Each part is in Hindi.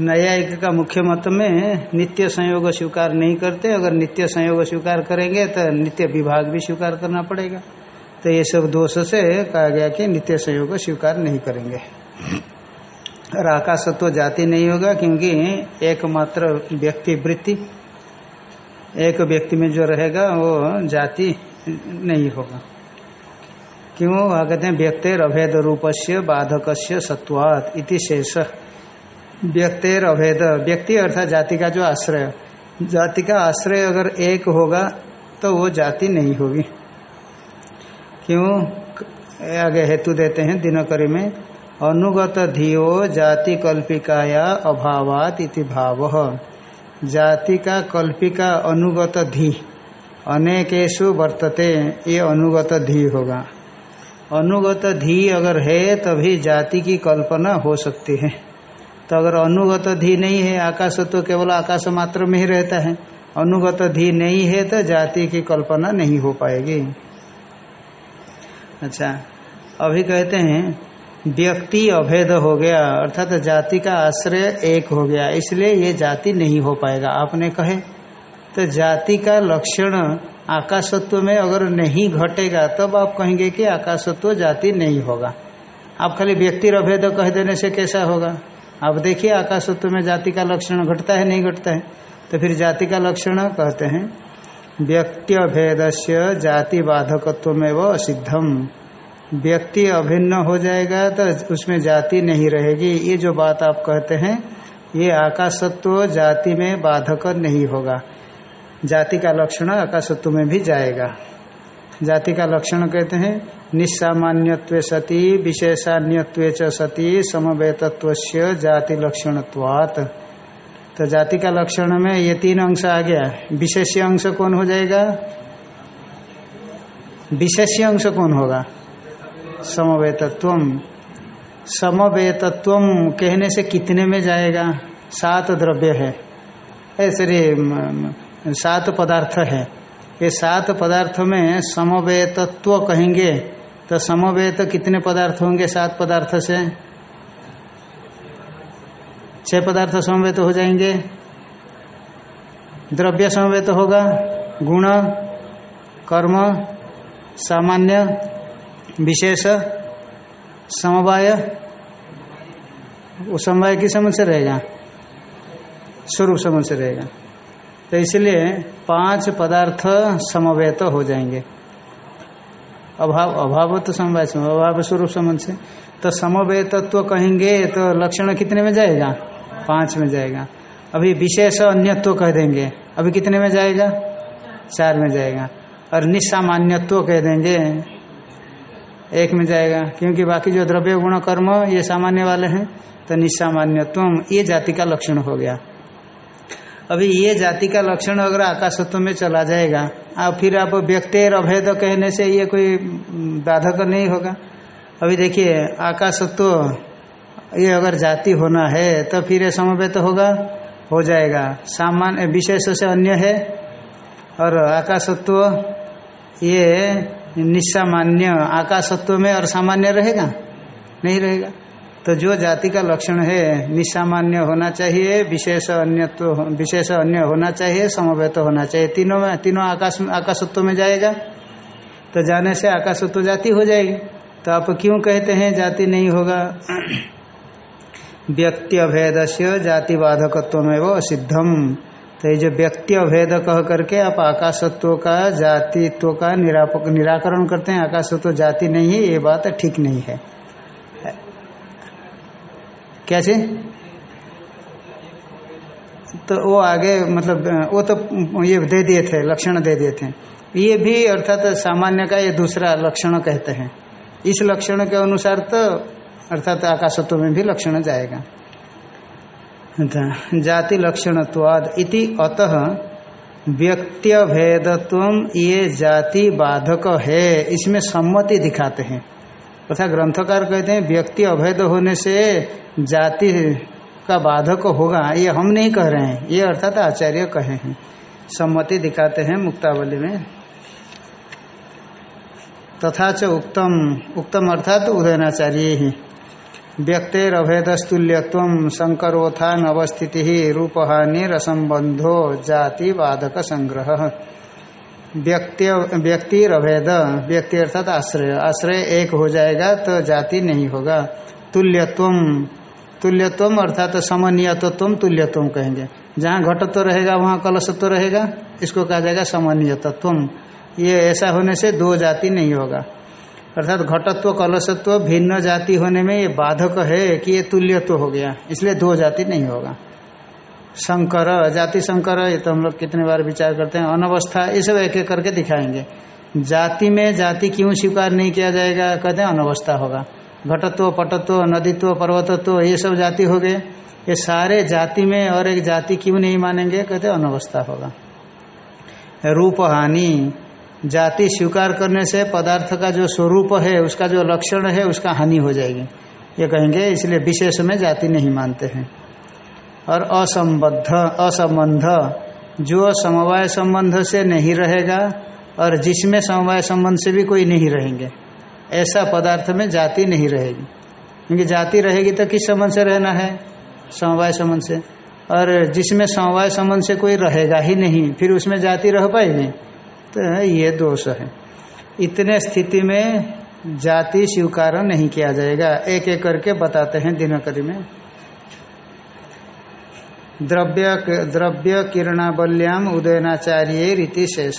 न्यायिक का मुख्य मत में नित्य संयोग स्वीकार नहीं करते, अगर नित्य संयोग स्वीकार करेंगे तो नित्य विभाग भी स्वीकार करना पड़ेगा। तो ये सब दोष से कहा गया कि नित्य संयोग स्वीकार नहीं करेंगे। और आकाशत्व तो जाति नहीं होगा, क्योंकि एकमात्र व्यक्ति वृत्ति, एक व्यक्ति में जो रहेगा वो जाति नहीं होगा। क्यों वह कहते हैं व्यक्तिर अभेद रूपस्य बाधक सत्वात इति शेष। व्यक्तिर अभेद व्यक्ति अर्थात जाति का जो आश्रय। जाति का आश्रय अगर एक होगा तो वो जाति नहीं होगी। क्यों आगे हेतु देते हैं दिनकरी में, अनुगत धियो जाति कल्पिकाया अभावात इति भाव। जाति का कल्पिका अनुगत धी अनेकेशु वर्तते, ये अनुगत धी होगा। अनुगत धी अगर है, तभी जाति की कल्पना हो सकती है। तो अगर अनुगत धी नहीं है, आकाश तो केवल आकाश मात्र में ही रहता है। अनुगत धी नहीं है तो जाति की कल्पना नहीं हो पाएगी। अच्छा अभी कहते हैं, व्यक्ति अभेद हो गया, अर्थात तो जाति का आश्रय एक हो गया, इसलिए ये जाति नहीं हो पाएगा। आपने कहे तो जाति का लक्षण आकाशत्व में अगर नहीं घटेगा, तब आप कहेंगे कि आकाशत्व जाति नहीं होगा। आप खाली व्यक्ति अभेद कह देने से कैसा होगा? आप देखिए, आकाशत्व में जाति का लक्षण घटता है, नहीं घटता है? तो फिर जाति का लक्षण कहते हैं, व्यक्ति अभेद से जाति बाधकत्व में वो असिद्धम। व्यक्ति अभिन्न हो जाएगा तो उसमें जाति नहीं रहेगी। ये जो बात आप कहते हैं, ये आकाशत्व जाति में बाधक नहीं होगा। जाति का लक्षण आकाशत्व में भी जाएगा। जाति का लक्षण कहते हैं, निस्सामान्यत्व सती, विशेषान्यत्व सती समवेतत्व जाति लक्षणत्वात्। तो जाति का लक्षण में ये तीन अंश आ गया। विशेष अंश कौन हो जाएगा? विशेष अंश कौन होगा? समवेतत्व समवेतत्व कहने से कितने में जाएगा? सात द्रव्य है। ऐसे सात पदार्थ है। ये सात पदार्थ में समवेतत्व कहेंगे। तो समवेत कितने पदार्थ होंगे सात पदार्थ से? छह पदार्थ समवेत हो जाएँगे। द्रव्य समवेत होगा, गुण, कर्म, सामान्य, विशेष, समवाय। समवाय की समझ से रहेगा? स्वरूप समझ से रहेगा। तो इसलिए पाँच पदार्थ समवेत हो जाएँगे। अभाव अभाव तो समवाय अभाव स्वरूप संबंध से। तो समवेतत्व तो कहेंगे तो लक्षण कितने में जाएगा? पाँच में जाएगा। अभी विशेष अन्यत्व कह देंगे। अभी कितने में जाएगा? चार में जाएगा। और निसामान्यत्व कह देंगे। एक में जाएगा। क्योंकि बाकी जो द्रव्य गुण कर्म, ये सामान्य वाले हैं तो निसामान्यत्व ये जाति का लक्षण हो गया। अभी ये जाति का लक्षण अगर आकाशत्व में चला जाएगा अब फिर आप व्यक्ति अभेद कहने से ये कोई बाधक नहीं होगा। अभी देखिए, आकाशत्व, ये अगर जाति होना है तो फिर ये समवेत होगा, हो जाएगा। सामान्य विशेष से अन्य है, और आकाशत्व, ये निस्सामान्य आकाशत्व में और सामान्य रहेगा? नहीं रहेगा। तो जो जाति का लक्षण है, निसामान्य होना चाहिए, विशेष अन्यत्व विशेष अन्य होना चाहिए, समवेत होना चाहिए। तीनों में, तीनों आकाश, आकाशत्व में जाएगा। तो जाने से आकाशत्व जाति हो जाएगी। तो आप क्यों कहते हैं जाति नहीं होगा? व्यक्ति अभेद से जाति बाधकत्व में वो असिद्धम तो ये जो व्यक्ति अभेद कह करके आप आकाशत्व का, जातित्व का निरापक, निराकरण करते हैं, आकाशत्व जाति नहीं है, ये बात ठीक नहीं है। कैसे? तो वो आगे मतलब वो तो ये दे दिए थे, लक्षण दे दिए थे। ये भी अर्थात तो सामान्य का ये दूसरा लक्षण कहते हैं। इस लक्षण के अनुसार तो अर्थात तो आकाशत्व में भी लक्षण जाएगा। जाति लक्षणत्वाद इति अतः व्यक्ति भेदत्व ये जाति बाधक है। इसमें सम्मति दिखाते हैं। तथा ग्रंथकार कहते हैं, व्यक्ति अभेद होने से जाति का बाधक होगा, ये हम नहीं कह रहे हैं। ये अर्थात आचार्य कहे हैं। सम्मति दिखाते हैं मुक्तावली में। तथा च उत्तम उत्तम अर्थात उदयनाचार्य ही। व्यक्तिर अभेदस्तुल्यत्व संकरोत्थान अवस्थिति रूपहानि रसंबंधो जाति बाधक संग्रह व्यक्ति अभेद व्यक्ति अर्थात आश्रय। आश्रय एक हो जाएगा तो जाति नहीं होगा। तुल्यत्व तुल्यत्व अर्थात समन्वयत्व तुल्यत्व कहेंगे। जहाँ घटत्व रहेगा, वहाँ कलशत्व रहेगा, इसको कहा जाएगा समन्वय तत्व ये ऐसा होने से दो जाति नहीं होगा। अर्थात घटत्व, कलशत्व भिन्न जाति होने में ये बाधक है कि ये तुल्यत्व हो गया। इसलिए दो जाति नहीं होगा। शंकर, जाति शंकर, ये तो हम लोग कितने बार विचार करते हैं, अनवस्था, ये सब एक एक करके दिखाएँगे। जाति में जाति क्यों स्वीकार नहीं किया जाएगा, कहते हैं अनवस्था होगा। घटत्व, पटत्व, नदीत्व, पर्वतत्व, ये सब जाति हो गए। ये सारे जाति में और एक जाति क्यों नहीं मानेंगे, कहते अनवस्था होगा। रूप हानि, जाति स्वीकार करने से पदार्थ का जो स्वरूप है, उसका जो लक्षण है, उसका हानि हो जाएगी। ये कहेंगे, इसलिए विशेष में जाति नहीं मानते हैं। और असंबद्ध असंबंध जो समवाय संबंध से नहीं रहेगा और जिसमें समवाय संबंध से भी कोई नहीं रहेंगे, ऐसा पदार्थ में जाति नहीं रहेगी। क्योंकि जाति रहेगी तो किस संबंध से रहना है? समवाय संबंध से। और जिसमें समवाय संबंध से कोई रहेगा ही नहीं, फिर उसमें जाति रह पाएगी तो ये दोष है। इतने स्थिति में जाति स्वीकार नहीं किया जाएगा। एक एक करके बताते हैं दिनकरी में। द्रव्य द्रव्य किरणावल्याम उदयनाचार्य रीति शेष।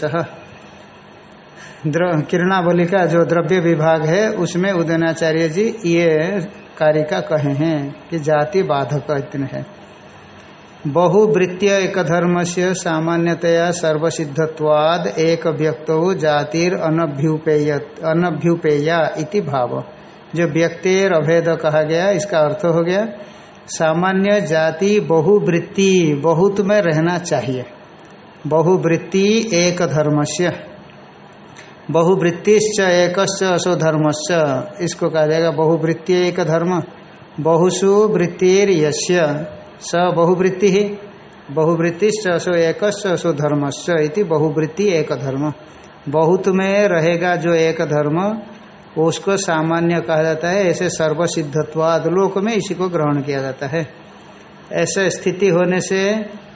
किरणावली का जो द्रव्य विभाग है, उसमें उदयनाचार्य जी ये कार्य का कहे हैं कि जाति बाधक इतने है। बहुवृत्तीय एक धर्म से सामान्यतया सर्वसिद्धत्वाद एक व्यक्त जातिर अनभ्युपेय अनभ्युपेया इति भाव। जो व्यक्तिर अभेद कहा गया, इसका अर्थ हो गया सामान्य जाति बहुवृत्ति, बहुत में रहना चाहिए। बहुवृत्ति एक धर्मस्य। बहुवृत्तिश्च एक असो धर्मस्य इसको कहा जाएगा बहुवृत्ति एक धर्म। बहुसु वृत्तिर यश्य स बहुवृत्ति। ही बहुवृत्तिश्च असो एक असो धर्मस्य इति बहुवृत्ति एक धर्म। बहुत में रहेगा जो एक धर्म उसको सामान्य कहा जाता है, ऐसे सर्वसिद्धत्वाद लोक में इसी को ग्रहण किया जाता है। ऐसे स्थिति होने से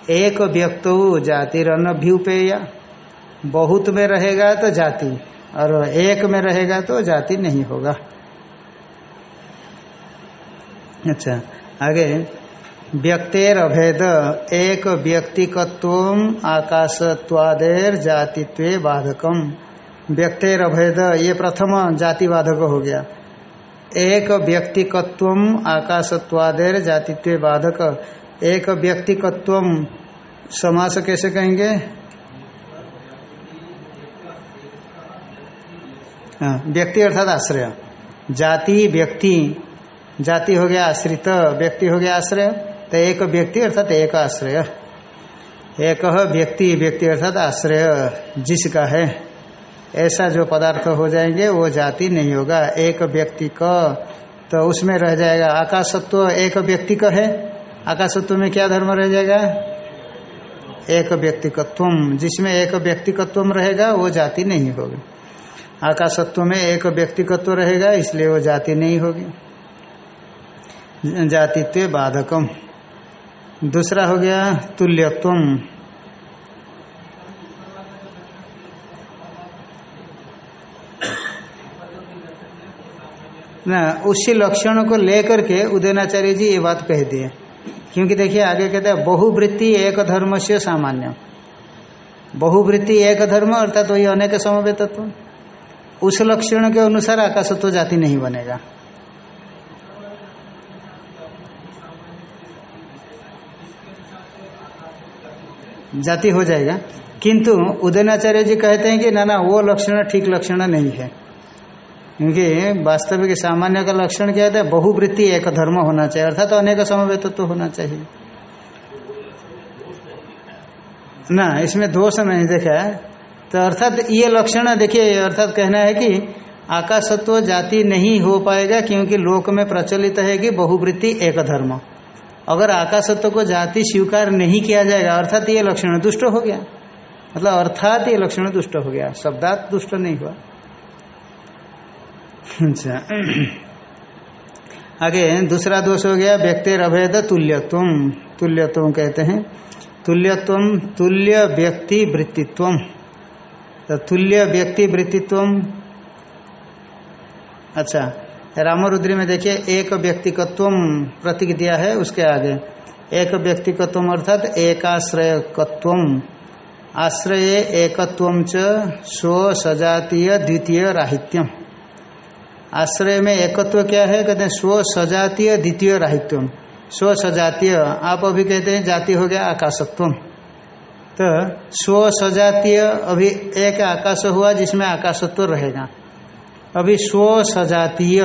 एक व्यक्त जाति जातिरनभ्युपेया बहुत में रहेगा तो जाति, और एक में रहेगा तो जाति नहीं होगा। अच्छा आगे। व्यक्तेर अभेद, एक व्यक्तिकत्व आकाशत्वादेर जातित्व बाधकम। व्यक्तेर अभेद ये प्रथम जाति बाधक हो गया। एक व्यक्तिकत्व आकाशत्वादेर जातित्व बाधक एक व्यक्तिकत्व समास कैसे कहेंगे? हाँ व्यक्ति अर्थात आश्रय। जाति, व्यक्ति, जाति हो गया आश्रित, व्यक्ति हो गया आश्रय। तो एक व्यक्ति अर्थात एक आश्रय। एक व्यक्ति व्यक्ति अर्थात आश्रय, जिसका है। ऐसा जो पदार्थ हो जाएँगे, वो जाति नहीं होगा। एक व्यक्ति का तो उसमें रह जाएगा। आकाशत्व एक व्यक्ति का है। आकाशत्व में क्या धर्म रह जाएगा? एक व्यक्तिकत्व जिसमें एक व्यक्तिकत्व रहेगा, वो जाति नहीं होगी। आकाशत्व में एक व्यक्तिकत्व रहेगा, इसलिए वो जाति नहीं होगी। जातित्व बाधकम। दूसरा हो गया तुल्यत्व ना, उसी लक्षण को लेकर के उदयनाचार्य जी ये बात कह दिए। क्योंकि देखिए, आगे कहते हैं, बहुवृत्ति एक धर्म से सामान्य। बहुवृत्ति एक धर्म, अर्थात तो वही अनेक समवे तत्व। उस लक्षण के अनुसार आकाशत्व जाति नहीं बनेगा। जाति हो जाएगा। किंतु उदयनाचार्य जी कहते हैं कि, ना ना, वो लक्षण ठीक लक्षण नहीं है। क्योंकि वास्तविक सामान्य का लक्षण क्या है बहुवृत्ति एक धर्म होना चाहिए, अर्थात अनेक समवेत तो होना चाहिए। ना, इसमें दोष नहीं देखा तो अर्थात ये लक्षण देखिए, अर्थात कहना है कि आकाशत्व जाति नहीं हो पाएगा क्योंकि लोक में प्रचलित है कि बहुवृत्ति एक धर्म। अगर आकाशत्व को जाति स्वीकार नहीं किया जाएगा, अर्थात ये लक्षण दुष्ट हो गया। मतलब अर्थात ये लक्षण दुष्ट हो गया, शब्दात दुष्ट नहीं हुआ। अच्छा। आगे, दूसरा दोष हो गया, व्यक्ति अभेद तुल्यत्व। तुल्यत्व कहते हैं। तुल्यत्व, तुल्य व्यक्ति वृत्तित्व। तो तुल्य व्यक्ति वृत्तित्व। अच्छा रामरुद्री में देखिए, एक व्यक्तिकत्व प्रतीक दिया है, उसके आगे। एक व्यक्तिकत्व अर्थात एकाश्रयकत्व। आश्रय एकत्व च स्व सजातीय द्वितीय राहित्यम आश्रय में एकत्व क्या है? कहते हैं, स्व सजातीय द्वितीय राहित्यम स्व सजातीय, आप अभी कहते हैं, जाति हो गया आकाशत्व तो स्व सजातीय अभी एक आकाश हुआ जिसमें आकाशत्व रहेगा। अभी स्व सजातीय।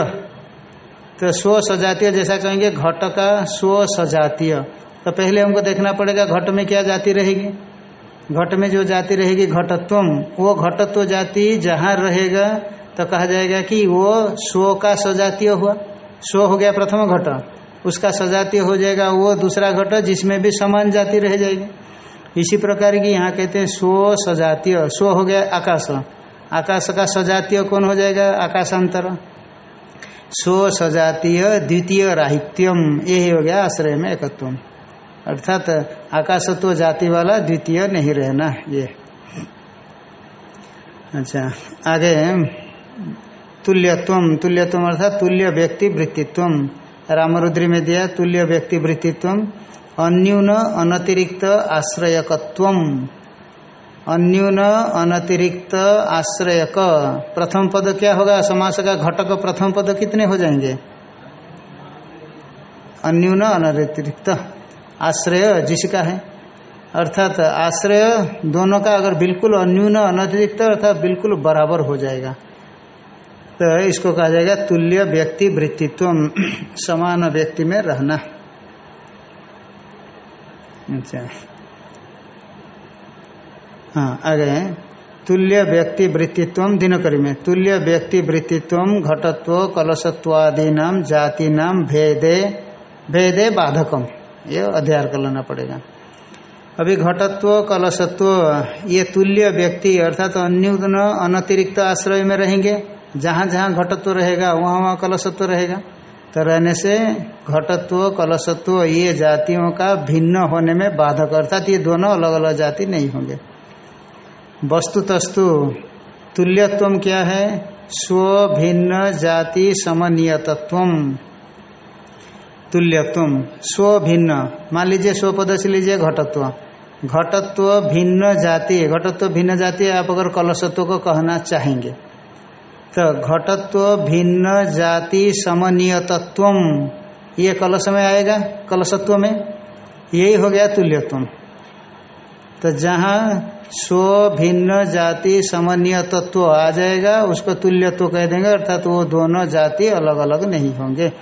तो स्व सजातीय जैसा कहेंगे, घट का स्व सजातीय। तो पहले हमको देखना पड़ेगा, घट में क्या जाति रहेगी? घट में जो जाति रहेगी घटत्व वो घटत्व जाति जहाँ रहेगा तो कहा जाएगा कि वो स्व का सजातीय हुआ। स्व हो गया प्रथम घट। उसका सजातीय हो जाएगा वो दूसरा घट, जिसमें भी समान जाति रह जाएगी। इसी प्रकार की यहाँ कहते हैं स्व सजातीय। स्व हो गया आकाश। आकाश का सजातीय कौन हो जाएगा? आकाशांतर। स्व सजातीय द्वितीय राहित्यम। यही हो गया आश्रय में एकत्व। अर्थात आकाशत्व जाति वाला द्वितीय नहीं रहना ये। अच्छा आगे। तुल्यत्व तुल्यत्व अर्थात तुल्य व्यक्ति वृत्तित्व। रामरुद्री में दिया, तुल्य व्यक्ति वृत्तित्व। अन्यून अनतिरिक्त आश्रयकत्व। अन्यून अनतिरिक्त आश्रयक। प्रथम पद क्या होगा? समास का घटक प्रथम पद कितने हो जाएँगे? अन्यून अनतिरिक्त। आश्रय जिसका है। अर्थात आश्रय दोनों का अगर बिल्कुल अन्यून अनतिरिक्त अर्थात बिल्कुल बराबर हो जाएगा। तो इसको कहा जाएगा तुल्य व्यक्ति वृत्तित्व, समान व्यक्ति में रहना। अच्छा। हाँ आगे तुल्य व्यक्ति वृत्तित्व, दिनकरी में। तुल्य व्यक्ति वृत्तित्व, घटत्व कलशत्वादि नाम जाति नाम भेदे भेदे बाधकम ये अध्ययन कर लेना पड़ेगा। अभी घटत्व, कलशत्व, ये तुल्य व्यक्ति, अर्थात अन्यून अनतिरिक्त आश्रय में रहेंगे। जहाँ जहाँ घटत्व रहेगा, वहाँ वहाँ कलशत्व रहेगा। तो रहने से घटत्व, कलशत्व, ये जातियों का भिन्न होने में बाधक, अर्थात ये दोनों अलग अलग जाति नहीं होंगे। वस्तु तस्तु तुल्यत्व क्या है? स्व भिन्न जाति समनियतत्व तुल्यत्व स्व भिन्न। मान लीजिए स्व पद से लीजिए घटत्व। घटत्व भिन्न जाति, घटत्व भिन्न जाति आप अगर कलशत्व को कहना चाहेंगे तो घटत्व भिन्न जाति समनियतत्व ये कलश में आएगा, कलशत्व में। यही हो गया तुल्यत्व तो जहाँ स्व भिन्न जाति समन्वय तत्व आ जाएगा, उसको तुल्यत्व कह देंगे, अर्थात तो वो दोनों जाति अलग अलग नहीं होंगे।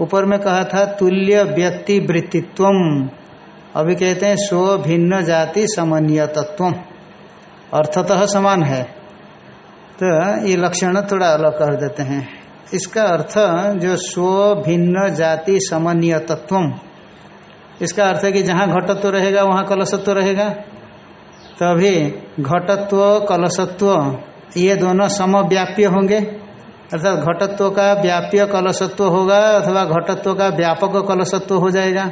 ऊपर में कहा था, तुल्य व्यक्ति वृत्तित्व अभी कहते हैं, स्व भिन्न जाति समन्वय तत्व अर्थतः समान है। तो ये लक्षण थोड़ा अलग कर देते हैं। इसका अर्थ जो स्व भिन्न जाति समन्वय तत्व इसका अर्थ है कि जहाँ घटत्व रहेगा, वहाँ कलशत्व रहेगा। तभी घटत्व, कलशत्व, ये दोनों समव्याप्य होंगे। अर्थात घटत्व का व्याप्य कलशत्व होगा, अथवा घटत्व का व्यापक कलशत्व हो जाएगा।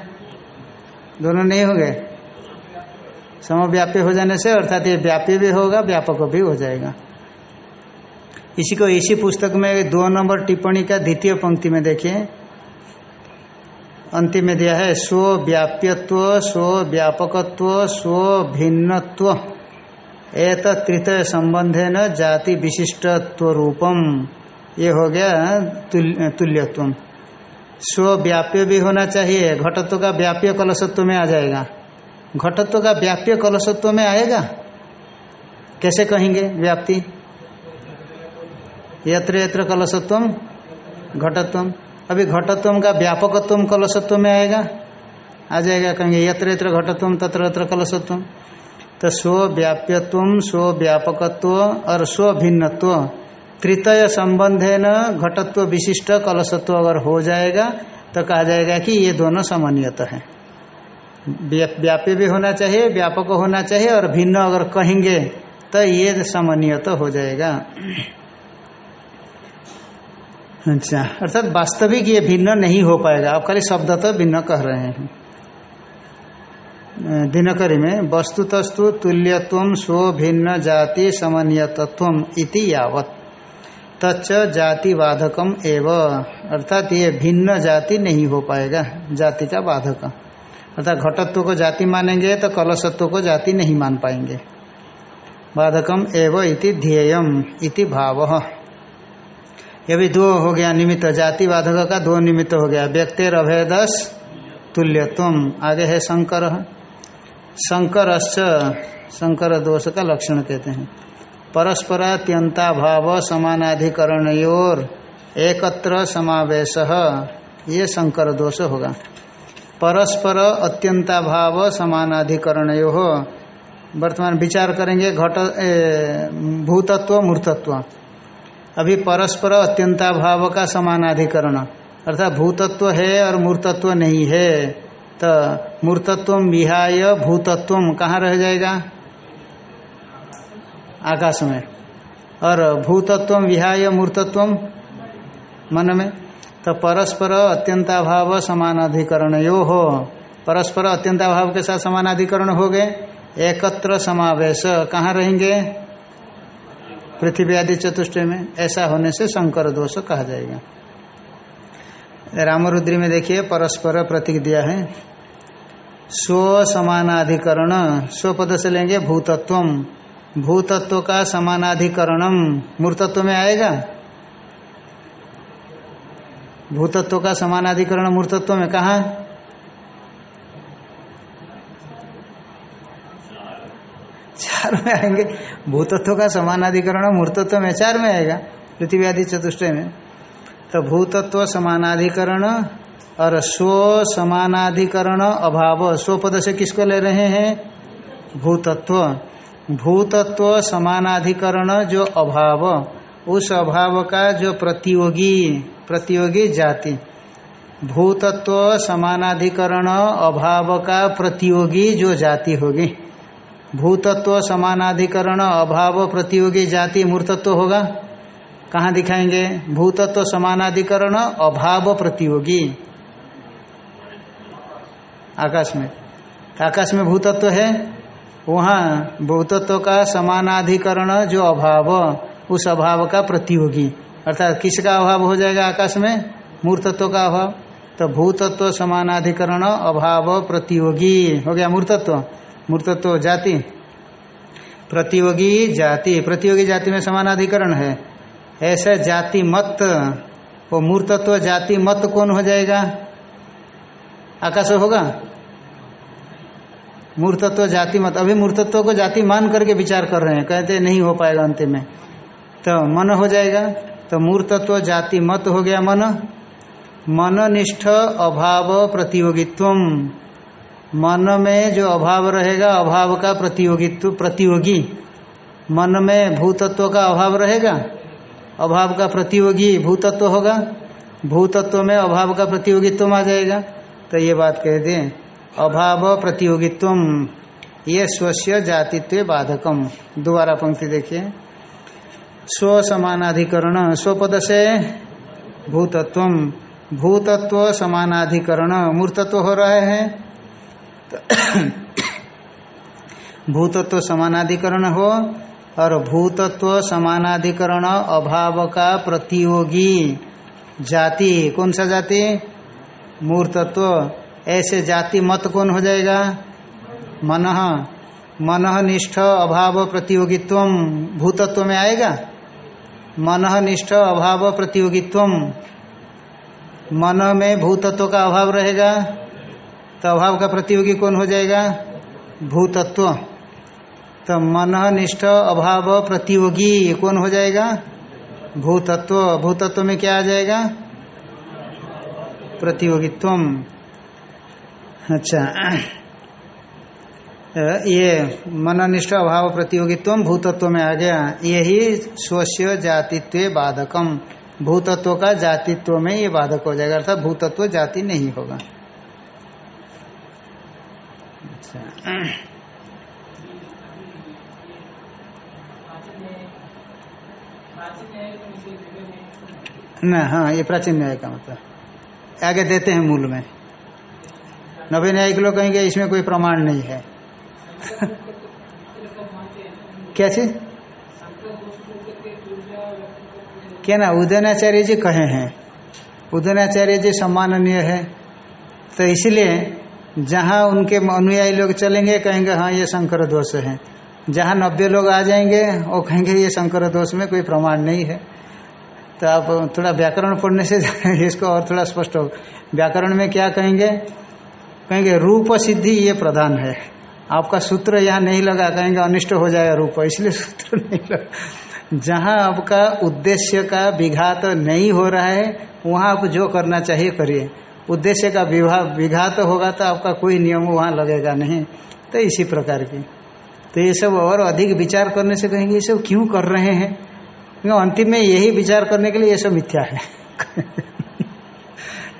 दोनों नहीं होंगे? समव्याप्य हो जाने से अर्थात ये व्याप्य भी होगा, व्यापक भी हो जाएगा। इसी को इसी पुस्तक में दो नंबर टिप्पणी का द्वितीय पंक्ति में देखिए। अंतिम में दिया है, स्व व्याप्यत्व, स्व व्यापकत्व, स्व भिन्नत्व। एक तृतीय संबंधे न जाति विशिष्टत्व रूपम ये हो गया तुल्य तुल्यत्व स्व व्याप्य भी होना चाहिए, घटत्व का व्याप्य कलशत्व में आ जाएगा। घटत्व का व्याप्य कलशत्व में आएगा? कैसे कहेंगे व्याप्ति? यत्र यत्र कलशत्व घटत्व। अभी घटत्व का व्यापकत्व कलशत्व में आएगा? आ जाएगा कहेंगे यत्र यत्र घटत्व तत्र यत्र कलशत्व। तो स्व व्याप्यत्व स्व व्यापकत्व और स्व भिन्नत्व तृतय संबंधे न घटत्व विशिष्ट कलशत्व अगर हो जाएगा तो कहा जाएगा कि ये दोनों सामान्यत है। व्याप्य भी होना चाहिए, व्यापक होना चाहिए और भिन्न अगर कहेंगे तो ये सामान्यत हो जाएगा। अच्छा। अर्थात वास्तविक ये भिन्न नहीं हो पाएगा। आप खाली शब्द तो भिन्न कह रहे हैं। दिनकरी में, वस्तुतस्तु तुल्यत्व स्व भिन्न जाति समन्यतत्व इति यावत। तच्च जाति बाधकम एव। अर्थात ये भिन्न जाति नहीं हो पाएगा, जाति का बाधक अर्थात घटत्व को जाति मानेंगे तो कलशत्व को जाति नहीं मान पाएँगे। बाधकम एव इति ध्येयम इति भाव। ये भी दो हो गया निमित्त जाति बाधक का दो निमित्त हो गया। व्यक्तिर अभेदस तुल्यत्व आगे है शंकर शंकर शंकर दोष का लक्षण कहते हैं। परस्परात्यंता भाव समानाधिकरण एकत्र समावेश। ये शंकर दोष होगा। परस्पर अत्यंता भाव समानाधिकरण वर्तमान विचार करेंगे घट भूतत्व, मूर्तत्व। अभी परस्पर अत्यंता भाव का समानाधिकरण। अर्थात भूतत्व है और मूर्तत्व नहीं है। तो मूर्तत्व विहाय, भूतत्व कहाँ रह जाएगा? आकाश में। और भूतत्व विहाय, मूर्तत्व मन में। तो परस्पर अत्यंताभाव समानाधिकरण यो हो परस्पर अत्यंताभाव के साथ समानाधिकरण हो गए। एकत्र समावेश कहाँ रहेंगे? पृथ्वी आदि चतुष्टय में ऐसा होने से शंकर दोष कहा जाएगा। रामरुद्री में देखिए, परस्पर प्रतीक दिया है। स्व समानाधिकरण, स्व पद से लेंगे भूतत्व भूतत्व का समानाधिकरणम मूर्तत्व में आएगा? भूतत्व का समानाधिकरण मूर्तत्व में कहा? चार में आएँगे। भूतत्व का समानाधिकरण मूर्तत्व में चार में आएगा। पृथ्वी आदि चतुष्टय में। तो भूतत्व समानाधिकरण और स्व समानाधिकरण अभाव। स्व पद से किसको ले रहे हैं? भूतत्व। भूतत्व समानाधिकरण जो अभाव, उस अभाव का जो प्रतियोगी प्रतियोगी जाति। भूतत्व समानाधिकरण अभाव का प्रतियोगी जो जाति होगी। भूतत्व समानाधिकरण, अभाव, प्रतियोगी, जाति, मूर्तत्व होगा। कहाँ दिखाएँगे? भूतत्व समानाधिकरण, अभाव, प्रतियोगी। आकाश में। आकाश में भूतत्व है। वहाँ भूतत्व का समानाधिकरण, जो अभाव, उस अभाव का प्रतियोगी। अर्थात किसका अभाव हो जाएगा आकाश में? मूर्तत्व का अभाव। तो भूतत्व समानाधिकरण, अभाव, प्रतियोगी। हो गया मूर्तत्व। मूर्तत्व जाति। प्रतियोगी जाति। प्रतियोगी जाति में समानाधिकरण है। ऐसे जाति मत, वो मूर्तत्व जाति मत कौन हो जाएगा? आकाश होगा? मूर्तत्व जाति मत। अभी मूर्तत्व को जाति मान करके विचार कर रहे हैं। कहते नहीं हो पाएगा अंतिम में। तो मन हो जाएगा। तो मूर्तत्व जाति मत हो गया मन। मननिष्ठ अभाव प्रतियोगित्व मन में जो अभाव रहेगा, अभाव का प्रतियोगित्व, प्रतियोगी। मन में भूतत्व का अभाव रहेगा, अभाव का प्रतियोगी भूतत्व होगा। भूतत्व में अभाव का प्रतियोगित्व आ जाएगा। तो ये बात कह दें, अभाव प्रतियोगित्व ये स्वस्य जातित्व बाधकम। दोबारा पंक्ति देखिए। स्व समानाधिकरण स्वपद से भूतत्व भूतत्व समानाधिकरण, मूर्तत्व हो रहे हैं। तो भूतत्व समानाधिकरण हो और भूतत्व समानाधिकरण अभाव का प्रतियोगी जाति, कौन सा जाति? मूर्तत्व। ऐसे जाति मत कौन हो जाएगा? मन। मन निष्ठ अभाव प्रतियोगित्व भूतत्व में आएगा? मन निष्ठ अभाव प्रतियोगित्व मन में भूतत्व का अभाव रहेगा? तो अभाव का प्रतियोगी कौन हो जाएगा? भूतत्व। तो मन निष्ठ अभाव, प्रतियोगी कौन हो जाएगा? भूतत्व। भूतत्व में क्या आ जाएगा? प्रतियोगित्व अच्छा। ये मननिष्ठ, अभाव प्रतियोगित्व भूतत्व में आ गया। यही स्वस्य जातित्व बाधकम। भूतत्व का जातित्व में ये बाधक हो जाएगा, अर्थात भूतत्व जाति नहीं होगा अच्छा ना हाँ ये प्राचीन न्याय का मतलब। आगे देते हैं मूल में। नवे न्यायिक लोग कहेंगे, इसमें कोई प्रमाण नहीं है। क्या चीज़? क्या ना, उदयनाचार्य जी कहे हैं। उदयनाचार्य जी सम्माननीय है। तो इसलिए जहाँ उनके अनुयायी लोग चलेंगे, कहेंगे हाँ ये शंकर दोष है। जहाँ नब्बे लोग आ जाएँगे, वो कहेंगे, ये शंकर दोष में कोई प्रमाण नहीं है। तो आप थोड़ा व्याकरण पढ़ने से इसको और थोड़ा स्पष्ट हो। व्याकरण में क्या कहेंगे? कहेंगे, रूप सिद्धि ये प्रधान है। आपका सूत्र यहाँ नहीं लगा, कहेंगे, अनिष्ट हो जाएगा रूप। इसलिए सूत्र नहीं लगा। जहाँ आपका उद्देश्य का विघात नहीं हो रहा है, वहाँ आप जो करना चाहिए, करिए। उद्देश्य का विवाह विघात तो होगा तो आपका कोई नियम वहाँ लगेगा नहीं। तो इसी प्रकार की। तो ये सब और अधिक विचार करने से कहेंगे, ये सब क्यों कर रहे हैं? क्योंकि अंतिम में यही विचार करने के लिए ये सब मिथ्या है।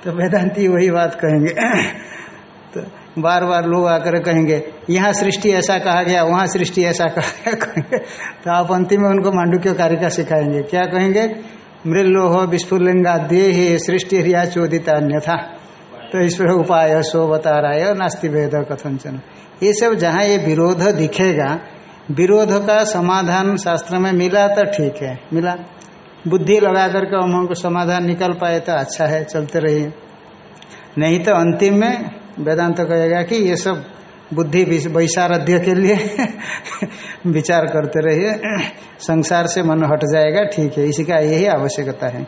तो वेदांति वही बात कहेंगे। तो बार बार लोग आकर कहेंगे, यहाँ सृष्टि ऐसा कहा गया, वहाँ सृष्टि ऐसा कहा गया, कहेंगे। तो आप अंतिम में उनको मांडुक्य कारिका सिखाएँगे। क्या कहेंगे? मृलोह विस्फुलिंगाद्य ही सृष्टि रिया चोदिता अन्यथा तो इस पर उपाय सो बता रहा है नास्ति भेद कथनचन ये सब जहाँ ये विरोध दिखेगा, विरोध का समाधान शास्त्र में मिला तो ठीक है, मिला। बुद्धि लगा करके हम हमको समाधान निकल पाए तो अच्छा है, चलते रहिए। नहीं तो अंतिम में वेदांत तो कहेगा कि ये सब बुद्धि वैशारध्य के लिए विचार करते रहिए। संसार से मन हट जाएगा, ठीक है, इसी का यही आवश्यकता है।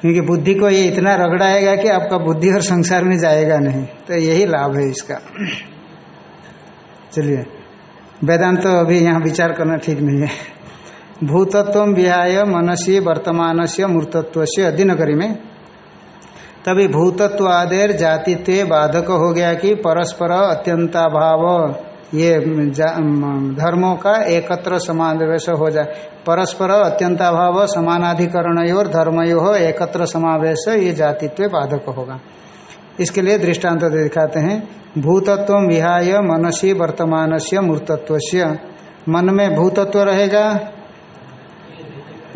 क्योंकि बुद्धि को ये इतना रगड़ाएगा कि आपका बुद्धि और संसार में जाएगा नहीं। तो यही लाभ है इसका। चलिए, वेदांत तो अभी यहाँ विचार करना ठीक नहीं है। भूतत्व विहाय मनसी वर्तमान से मूर्तत्व से दिनकरी में। तभी भूतत्व आदेर जातित्व बाधक हो गया कि परस्पर अत्यंताभाव। ये धर्मों का एकत्र समावेश हो जाए। परस्पर अत्यंताभाव समानाधिकरण और धर्मयो एकत्र समावेश ये जातित्व बाधक होगा। इसके लिए दृष्टांत तो दिखाते हैं। भूतत्व विहाय मनसी वर्तमान से मूर्तत्व मन में भूतत्व रहेगा?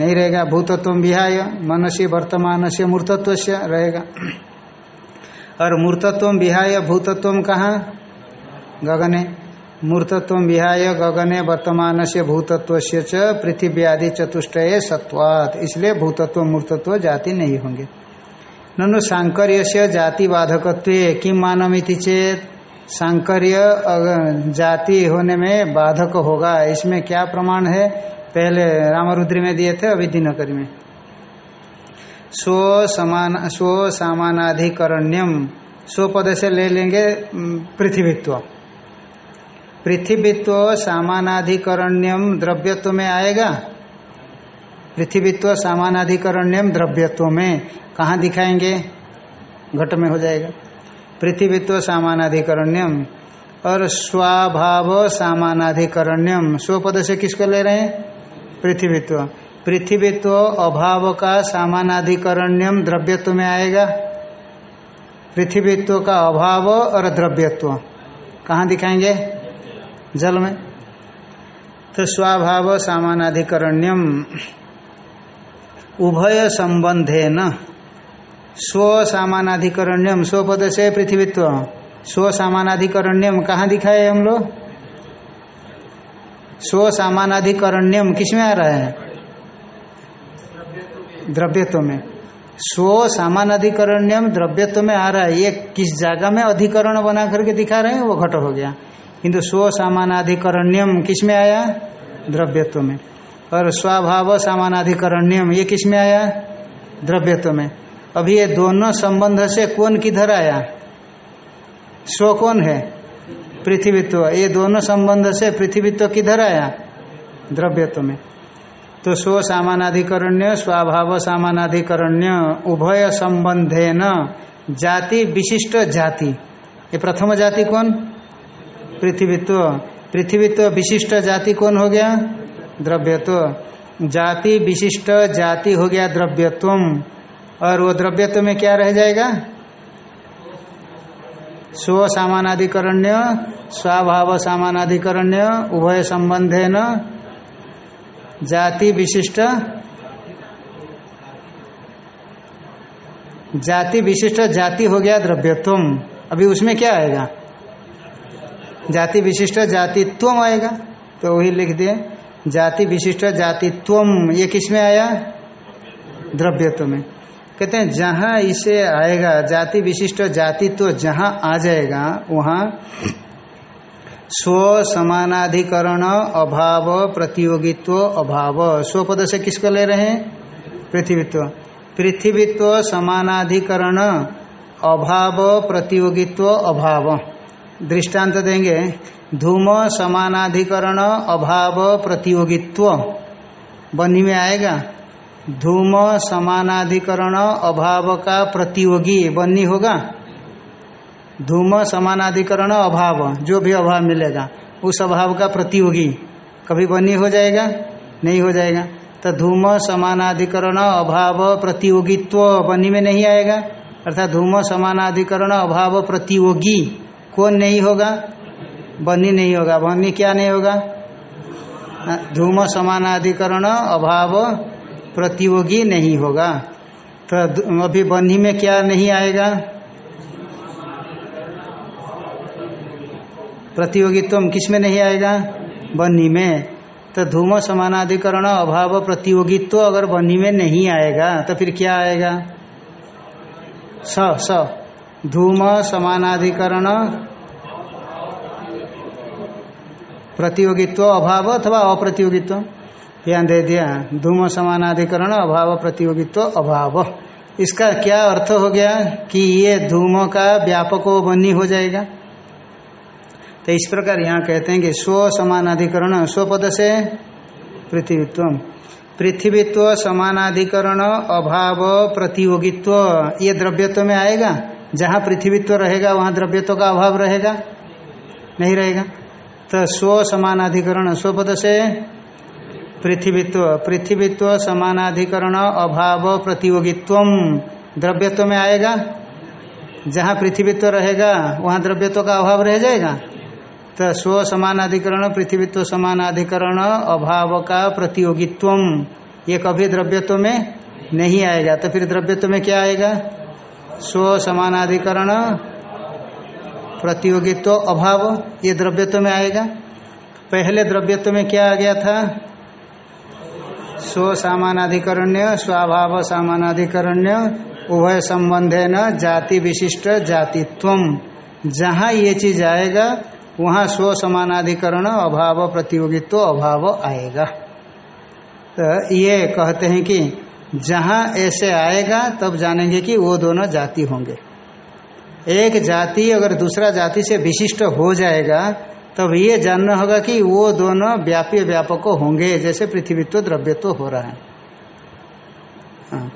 नहीं रहेगा। भूतत्व विहाय मनसी वर्तमान से मूर्तत्व रहेगा। और मूर्तत्व विहाय भूतत्व कहाँ? गगने। मूर्तत्व विहाय गगने वर्तमान से भूतत्व से पृथ्वी आदि चतुष्टय सत्वात इसलिए भूतत्व, मूर्तत्व जाति नहीं होंगे। ननु सांकर्य से जाति बाधकत्व किम मानमिति चेत, सांकर्य जाति होने में बाधक होगा। इसमें क्या प्रमाण है? पहले रामरुद्री में दिए थे, अभी दिनकरी में। स्व समान, स्व सामानाधिकरण्यम, स्व पद से ले लेंगे पृथ्वीत्व। पृथ्वीत्व सामानाधिकरण्यम द्रव्यत्व में आएगा। पृथ्वीत्व सामानाधिकरण्यम द्रव्यत्व में। कहाँ दिखाएँगे? घट में हो जाएगा। पृथ्वीत्व सामानाधिकरण्यम और स्वाभाव सामानाधिकरण्यम स्वपद से किसको ले रहे हैं? पृथ्वीत्व। पृथ्वीत्व अभाव का सामानाधिकरण्यम द्रव्यत्व में आएगा। पृथ्वीत्व का अभाव और द्रव्यत्व। कहाँ दिखाएँगे? जल में। तो स्वाभाव सामानाधिकरण्यम उभय संबंधे न स्व सामानाधिकरण्यम, स्व पद से पृथ्वीत्व। स्व सामानाधिकरण्यम कहाँ दिखाए हम लोग? स्व सामानाधिकरण्यम किसमें आ रहा है? द्रव्यत्व में। स्व सामानाधिकरण्यम द्रव्यत्व में आ रहा है। ये किस जगह में अधिकरण बना करके दिखा रहे हैं? वो घट हो गया। किंतु स्व सामानाधिकरण्यम किसमें आया? द्रव्यत्व में। और स्वभाव सामानाधिकरण्यम, ये किसमें आया? द्रव्यत्व में। अभी ये दोनों संबंध से कौन किधर आया? स्व कौन है? पृथ्वीत्व। ये दोनों संबंध से पृथ्वीत्व किधर आया? द्रव्यत्व में। तो स्व सामानाधिकरण्य स्वभाव सामानाधिकरण्य, उभय संबंधे न जाति विशिष्ट जाति। ये प्रथम जाति कौन? पृथ्वीत्व। पृथ्वीत्व विशिष्ट जाति कौन हो गया? द्रव्यत्व। जाति विशिष्ट जाति हो गया द्रव्यत्व और वो द्रव्यत्व में क्या रह जाएगा? स्व सामानाधिकरण्य, स्वभाव सामानाधिकरण्य, उभय संबंधे न जाति विशिष्ट। जाति विशिष्ट जाति हो गया द्रव्यत्व अभी उसमें क्या आएगा? जाति विशिष्ट जातित्व आएगा। तो वही लिख दिए। जाति विशिष्ट जातित्व ये किसमें आया? द्रव्यत्व में। कहते हैं, जहाँ इसे आएगा, जाति विशिष्ट जातित्व जहाँ आ जाएगा, वहाँ स्व समानाधिकरण अभाव, प्रतियोगित्व अभाव। स्वपद से किसको ले रहे हैं? पृथ्वीत्व। पृथ्वीत्व समानाधिकरण अभाव, प्रतियोगित्व अभाव। दृष्टांत देंगे। धूम, समानाधिकरण, अभाव, प्रतियोगित्व। बनी में आएगा। धूम, समानाधिकरण, अभाव का प्रतियोगी बनी होगा। धूम, समानाधिकरण, अभाव, जो भी अभाव मिलेगा, उस अभाव का प्रतियोगी कभी बनी हो जाएगा? नहीं हो जाएगा। तो धूम, समानाधिकरण, अभाव, प्रतियोगित्व बनी में नहीं आएगा। अर्थात धूम, समानाधिकरण, अभाव, प्रतियोगी कौन नहीं होगा? बनी नहीं होगा। बनी क्या नहीं होगा? धूम समानाधिकरण अभाव, प्रतियोगी नहीं होगा। तो अभी बन्ही में क्या नहीं आएगा? प्रतियोगित्व किसमें नहीं आएगा? बन्ही में। तो धूम समानाधिकरण अभाव, प्रतियोगित्व अगर बन्ही में नहीं आएगा तो फिर क्या आएगा? स स। धूम समानाधिकरण प्रतियोगित्व, अभाव अथवा अप्रतियोगित्व? ध्यान दे दिया धूम, समानाधिकरण, अभाव, प्रतियोगित्व, अभाव। इसका क्या अर्थ हो गया कि ये धूम का व्यापक बनी हो जाएगा? तो इस प्रकार यहाँ कहते हैं कि स्व समानाधिकरण स्वपद से पृथ्वीत्व पृथ्वीत्व, समानाधिकरण, अभाव, प्रतियोगित्व, ये द्रव्यत्व में आएगा? जहाँ पृथ्वीत्व रहेगा, वहाँ द्रव्यत्व का अभाव रहेगा? नहीं रहेगा। तो स्व समानाधिकरण स्वपद से? पृथ्वीत्व पृथ्वीत्व समानाधिकरण, अभाव प्रतियोगित्व द्रव्यत्व में आएगा? जहाँ पृथ्वीत्व रहेगा, वहाँ द्रव्यत्व का अभाव रह जाएगा। तो स्व समानाधिकरण, पृथ्वीत्व समानाधिकरण, अभाव का प्रतियोगित्व ये कभी द्रव्यत्व में नहीं आएगा। तो फिर द्रव्यत्व में क्या आएगा? स्व समानाधिकरण प्रतियोगित्व अभाव, ये द्रव्यत्व में आएगा। पहले द्रव्यत्व में क्या आ गया था? स्व सामानाधिकरण्य, स्वाभाव सामानाधिकरण्य, उभय संबंधे न जाति विशिष्ट जातित्व जहाँ ये चीज़ आएगा, वहाँ स्व समानाधिकरण, अभाव प्रतियोगित्व, अभाव आएगा। तो ये कहते हैं कि जहाँ ऐसे आएगा, तब जानेंगे कि वो दोनों जाति होंगे। एक जाति अगर दूसरा जाति से विशिष्ट हो जाएगा, तब ये जानना होगा कि वो दोनों व्यापी व्यापक होंगे, जैसे पृथ्वीत्व द्रव्यत्व हो रहा है। हाँ।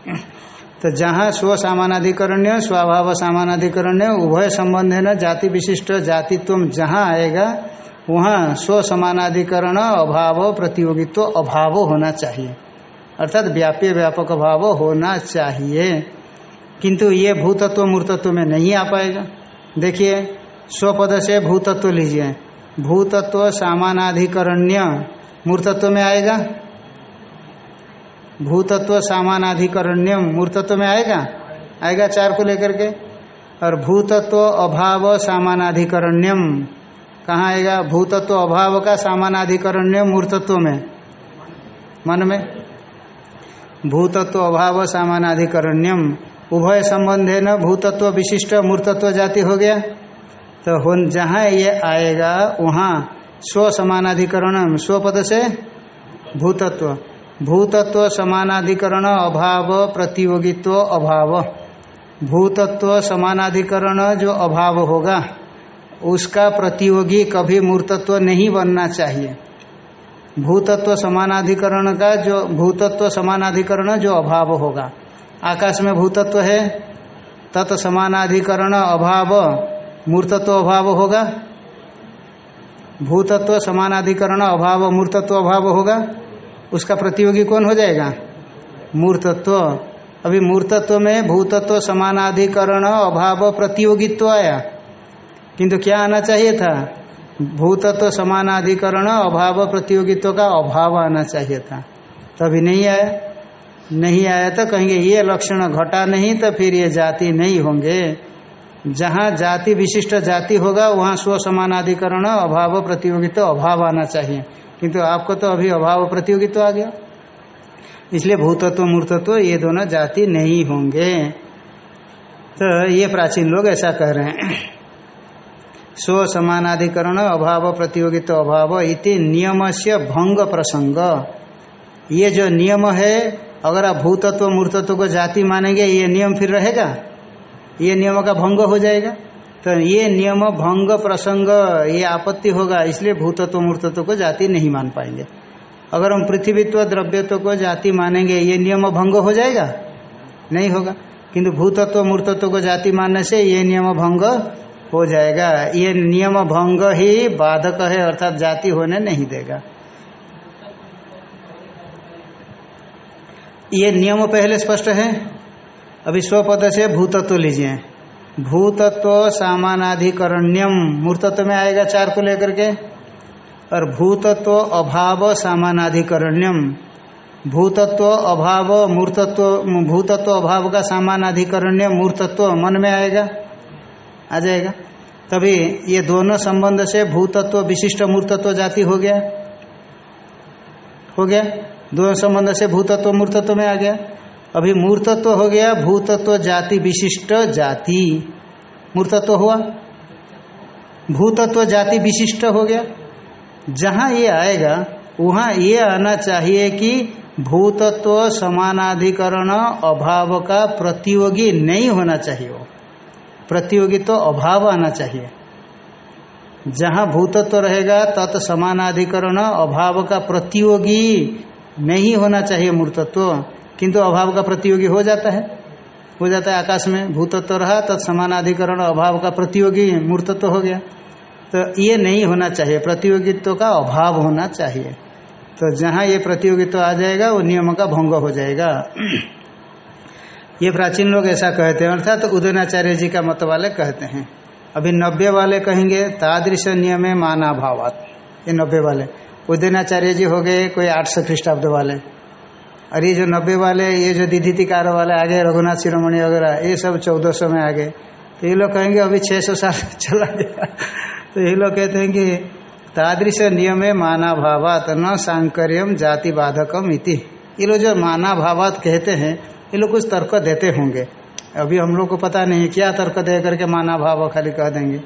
तो जहाँ स्व सामानाधिकरण्य, स्वभाव सामानाधिकरण्य, उभय संबंध है न, जाति विशिष्ट, जातित्व जहाँ आएगा, वहाँ स्व समानाधिकरण, अभाव, प्रतियोगित्व, अभाव होना चाहिए। अर्थात व्याप्य व्यापक भाव होना चाहिए। किंतु ये भूतत्व मूर्तत्व में नहीं आ पाएगा। देखिए, स्वपद से भूतत्व लीजिए। भूतत्व सामानाधिकरण्य मूर्तत्व में आएगा? भूतत्व सामानाधिकरण्य मूर्तत्व में आएगा? आएगा चार को लेकर के। और भूतत्व अभाव सामानाधिकरण्यम कहाँ आएगा? भूतत्व अभाव का सामानाधिकरण्य मूर्तत्व में। मन में। भूतत्व अभाव सामानाधिकरण्यम उभय संबंध न भूतत्व विशिष्ट मूर्तत्व जाति हो गया। तो हो जहाँ ये आएगा, वहाँ स्व समानाधिकरण स्वपद से भूतत्व। भूतत्व समानाधिकरण अभाव, प्रतियोगित्व अभाव। भूतत्व समानाधिकरण जो अभाव होगा, उसका प्रतियोगी कभी मूर्तत्व नहीं बनना चाहिए। भूतत्व समानाधिकरण का जो, भूतत्व समानाधिकरण जो अभाव होगा। आकाश में भूतत्व है। तत् समानाधिकरण अभाव, मूर्तत्व अभाव होगा। भूतत्व समानाधिकरण अभाव, मूर्तत्व अभाव होगा। उसका प्रतियोगी कौन हो जाएगा? मूर्तत्व। अभी मूर्तत्व में भूतत्व समानाधिकरण अभाव प्रतियोगित्व आया। किंतु क्या आना चाहिए था? भूतत्व समानाधिकरण अभाव प्रतियोगित्व का अभाव आना चाहिए था। तभी नहीं आया। नहीं आया तो कहेंगे, ये लक्षण घटा नहीं तो फिर ये जाति नहीं होंगे। जहाँ जाति विशिष्ट जाति होगा, वहाँ स्व समानाधिकरण, अभाव प्रतियोगित्व अभाव आना चाहिए। किंतु आपको तो अभी अभाव प्रतियोगित्व आ गया। इसलिए भूतत्व, मूर्तत्व, ये दोनों जाति नहीं होंगे। तो ये प्राचीन लोग ऐसा कह रहे हैं। स्व समानाधिकरण, अभाव प्रतियोगित्व, अभाव इति नियम से भंग प्रसंग। ये जो नियम है अगर आप भूतत्व, मूर्तत्व को जाति मानेंगे, ये नियम फिर रहेगा? ये नियम का भंग हो जाएगा? तो ये नियम, भंग, प्रसंग, ये आपत्ति होगा, इसलिए भूतत्व, मूर्तत्व को जाति नहीं मान पाएँगे। अगर हम पृथ्वीत्व, द्रव्यत्व को जाति मानेंगे, ये नियम भंग हो जाएगा? नहीं होगा। किंतु भूतत्व, मूर्तत्व को जाति मानने से ये नियम भंग हो जाएगा। ये नियम भंग ही बाधक है, अर्थात जाति होने नहीं देगा। ये नियम पहले स्पष्ट है? अभी स्वपद से भूतत्व लीजिए। भूतत्व सामानाधिकरण्यम। मूर्तत्व में आएगा चार को लेकर के। और भूतत्व अभाव सामानाधिकरण्यम। भूतत्व अभाव, मूर्तत्व, भूतत्व अभाव का सामानाधिकरण्य मूर्तत्व मन में आएगा। आ जाएगा। तभी ये दोनों संबंध से भूतत्व विशिष्ट मूर्तत्व जाति हो गया। हो गया? दोनों संबंध से भूतत्व, मूर्तत्व में आ गया। अभी मूर्तत्व हो गया, भूतत्व, जाति विशिष्ट जाति। मूर्तत्व हुआ। भूतत्व, जाति विशिष्ट हो गया। जहाँ ये आएगा, वहाँ ये आना चाहिए कि भूतत्व समानाधिकरण, अभाव का प्रतियोगी नहीं होना चाहिए। प्रतियोगी तो अभाव आना चाहिए। जहाँ भूतत्व रहेगा, तत् समानाधिकरण, अभाव का प्रतियोगी नहीं होना चाहिए मूर्तत्व, किंतु अभाव का प्रतियोगी हो जाता है। हो जाता है आकाश में भूतत्व रहा तत् समानाधिकरण अभाव का प्रतियोगी मूर्तत्व हो गया। तो ये नहीं होना चाहिए। प्रतियोगित्व का अभाव होना चाहिए। तो जहाँ ये प्रतियोगित्व आ जाएगा, वो नियम का भंग हो जाएगा। ये प्राचीन लोग ऐसा कहते हैं, अर्थात तो उदयनाचार्य जी का मत वाले कहते हैं। अभी नब्बे वाले कहेंगे, तादृश नियम माना भावात ये नब्बे वाले। उदयनाचार्य जी हो गए, कोई आठ सौ ख्रीष्टाब्द वाले। और ये जो नब्बे वाले, ये जो दिधितिकार वाले आ गए रघुनाथ शिरोमणि वगैरह, ये सब चौदह सौ में आ गए। तो ये लोग कहेंगे, अभी छः सौ साल चला गया। तो ये लोग कहते हैं कि तादृश नियमे माना भावात न सांकर्यम जाति बाधकम इति। ये लोग जो माना भावात कहते हैं, ये लोग कुछ तर्क देते होंगे। अभी हम लोग को पता नहीं क्या तर्क दे करके माना भाव खाली कह देंगे।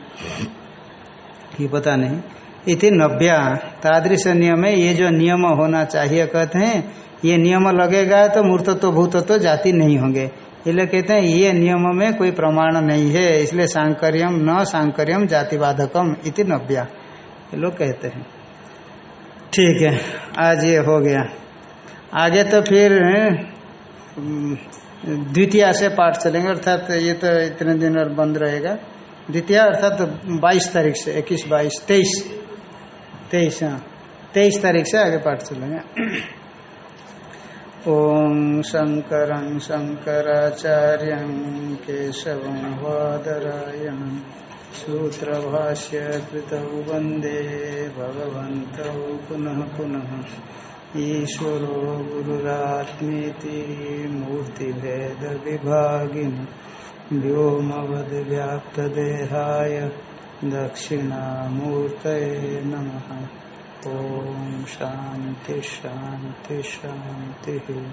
ये पता नहीं। इति नव्या। तादृश नियम है ये जो नियम होना चाहिए कहते हैं, ये नियम लगेगा तो मूर्तत्व, भूतत्व जाति नहीं होंगे। इसलिए कहते हैं, ये नियम में कोई प्रमाण नहीं है, इसलिए सांकर्यम न सांकर्यम जाति बाधकम इति नव्या। ये लोग कहते हैं। ठीक है, आज ये हो गया। आगे तो फिर द्वितीय से पाठ चलेंगे, अर्थात ये तो इतने दिन और बंद रहेगा। द्वितीय अर्थात बाईस तारीख से, इक्कीस, बाईस, तेईस। तेईस हाँ। तेईस तारीख से आगे पाठ चलेंगे ओम शंकर शंकराचार्य केशव वादरायण सूत्र भाष्य कृत वंदे भगवत पुनः पुनः। ईश्वरो गुरुरात्मीति मूर्तिभेद विभागिन व्योमवद्व्याप्तदेहाय दक्षिणामूर्तये नम। ओ शांति शांति शान्तिः।